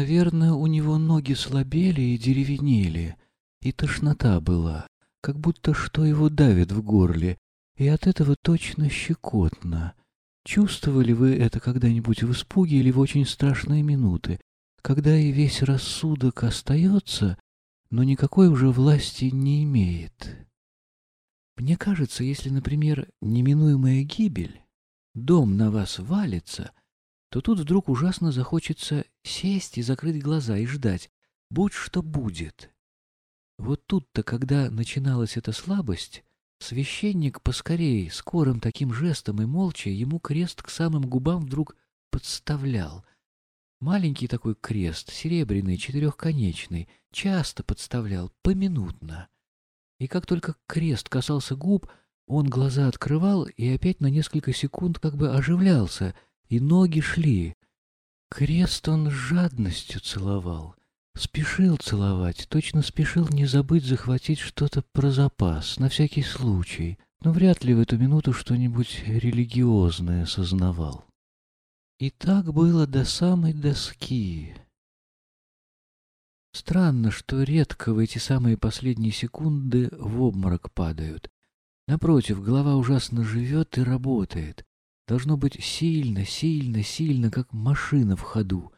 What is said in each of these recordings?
Наверное, у него ноги слабели и деревенели, и тошнота была, как будто что его давит в горле, и от этого точно щекотно. Чувствовали вы это когда-нибудь в испуге или в очень страшные минуты, когда и весь рассудок остается, но никакой уже власти не имеет? Мне кажется, если, например, неминуемая гибель, дом на вас валится, то тут вдруг ужасно захочется сесть и закрыть глаза и ждать, будь что будет. Вот тут-то, когда начиналась эта слабость, священник поскорей, скорым таким жестом и молча ему крест к самым губам вдруг подставлял. Маленький такой крест, серебряный, четырехконечный, часто подставлял, поминутно. И как только крест касался губ, он глаза открывал и опять на несколько секунд как бы оживлялся, и ноги шли. Крест он жадностью целовал. Спешил целовать, точно спешил не забыть захватить что-то про запас, на всякий случай, но вряд ли в эту минуту что-нибудь религиозное сознавал. И так было до самой доски. Странно, что редко в эти самые последние секунды в обморок падают. Напротив, голова ужасно живет и работает. Должно быть сильно, сильно, сильно, как машина в ходу.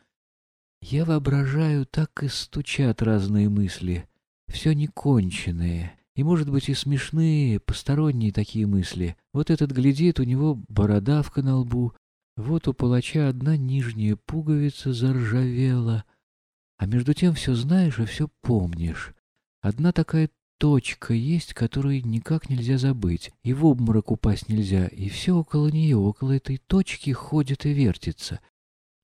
Я воображаю, так и стучат разные мысли, все неконченные, и, может быть, и смешные, посторонние такие мысли. Вот этот глядит, у него бородавка на лбу, вот у палача одна нижняя пуговица заржавела, а между тем все знаешь и все помнишь. Одна такая точка есть, которую никак нельзя забыть, и в обморок упасть нельзя, и все около нее, около этой точки ходит и вертится —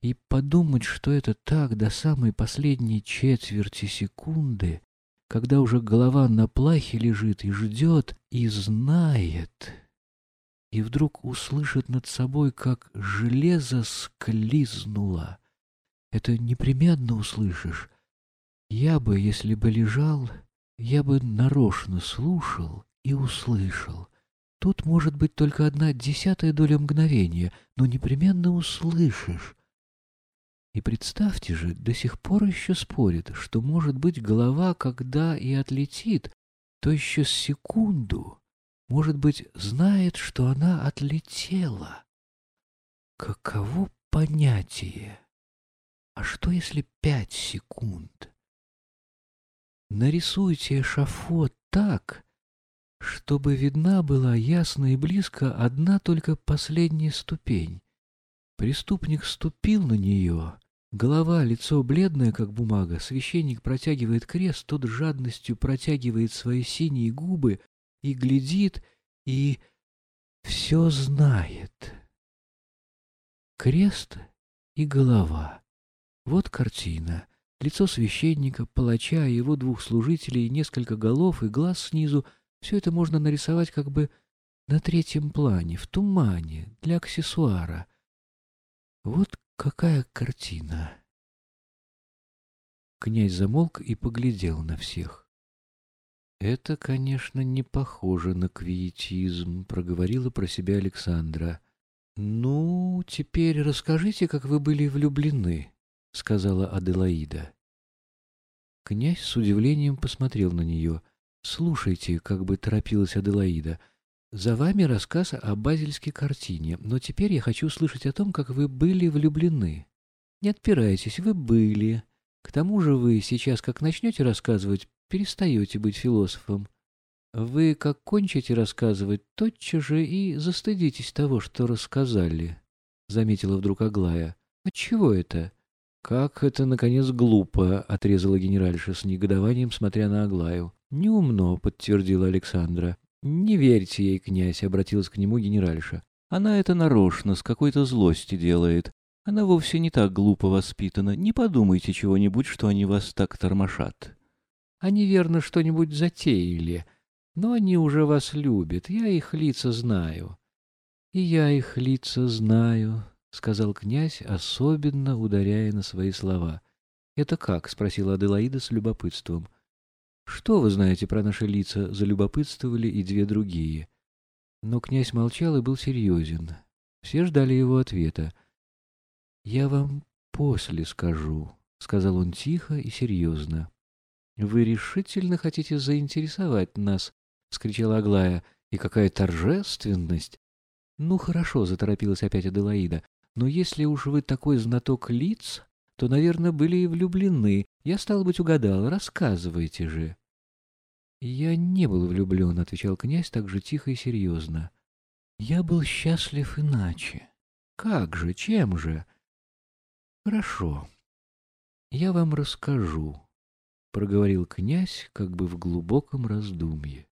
и подумать, что это так до самой последней четверти секунды, когда уже голова на плахе лежит и ждет, и знает, и вдруг услышит над собой, как железо склизнуло. Это непременно услышишь. Я бы, если бы лежал, я бы нарочно слушал и услышал. Тут может быть только одна десятая доля мгновения, но непременно услышишь. И представьте же, до сих пор еще спорит, что, может быть, голова, когда и отлетит, то еще секунду, может быть, знает, что она отлетела. Каково понятие? А что, если пять секунд? Нарисуйте эшафот так, чтобы видна была ясно и близко одна только последняя ступень. Преступник ступил на нее. Голова, лицо бледное, как бумага. Священник протягивает крест, тот жадностью протягивает свои синие губы и глядит, и все знает. Крест и голова. Вот картина. Лицо священника, палача и его двух служителей, несколько голов и глаз снизу — все это можно нарисовать как бы на третьем плане, в тумане, для аксессуара — вот какая картина! Князь замолк и поглядел на всех. «Это, конечно, не похоже на квиетизм», — проговорила про себя Александра. «Ну, теперь расскажите, как вы были влюблены», — сказала Аделаида. Князь с удивлением посмотрел на нее. «Слушайте», — как бы торопилась Аделаида, — за вами рассказ о базельской картине, но теперь я хочу услышать о том, как вы были влюблены. Не отпирайтесь, вы были. К тому же вы сейчас, как начнете рассказывать, перестаете быть философом. Вы, как кончите рассказывать, тотчас же и застыдитесь того, что рассказали, — заметила вдруг Аглая. — Отчего это? — Как это, наконец, глупо, — отрезала генеральша с негодованием, смотря на Аглаю. — Неумно, — подтвердила Александра. «Не верьте ей, князь», — обратилась к нему генеральша. «Она это нарочно, с какой-то злости делает. Она вовсе не так глупо воспитана. Не подумайте чего-нибудь, что они вас так тормошат. Они, верно, что-нибудь затеяли, но они уже вас любят, я их лица знаю». «И я их лица знаю», — сказал князь, особенно ударяя на свои слова. «Это как?» — спросила Аделаида с любопытством. «Что вы знаете про наши лица?» — залюбопытствовали и две другие. Но князь молчал и был серьезен. Все ждали его ответа. «Я вам после скажу», — сказал он тихо и серьезно. «Вы решительно хотите заинтересовать нас?» — вскричала Аглая. «И какая торжественность!» «Ну, хорошо», — заторопилась опять Аделаида. «Но если уж вы такой знаток лиц, то, наверное, были и влюблены. Я, стало быть, угадал. Рассказывайте же». «Я не был влюблен», — отвечал князь так же тихо и серьезно. «Я был счастлив иначе». «Как же? Чем же?» «Хорошо. Я вам расскажу», — проговорил князь как бы в глубоком раздумье.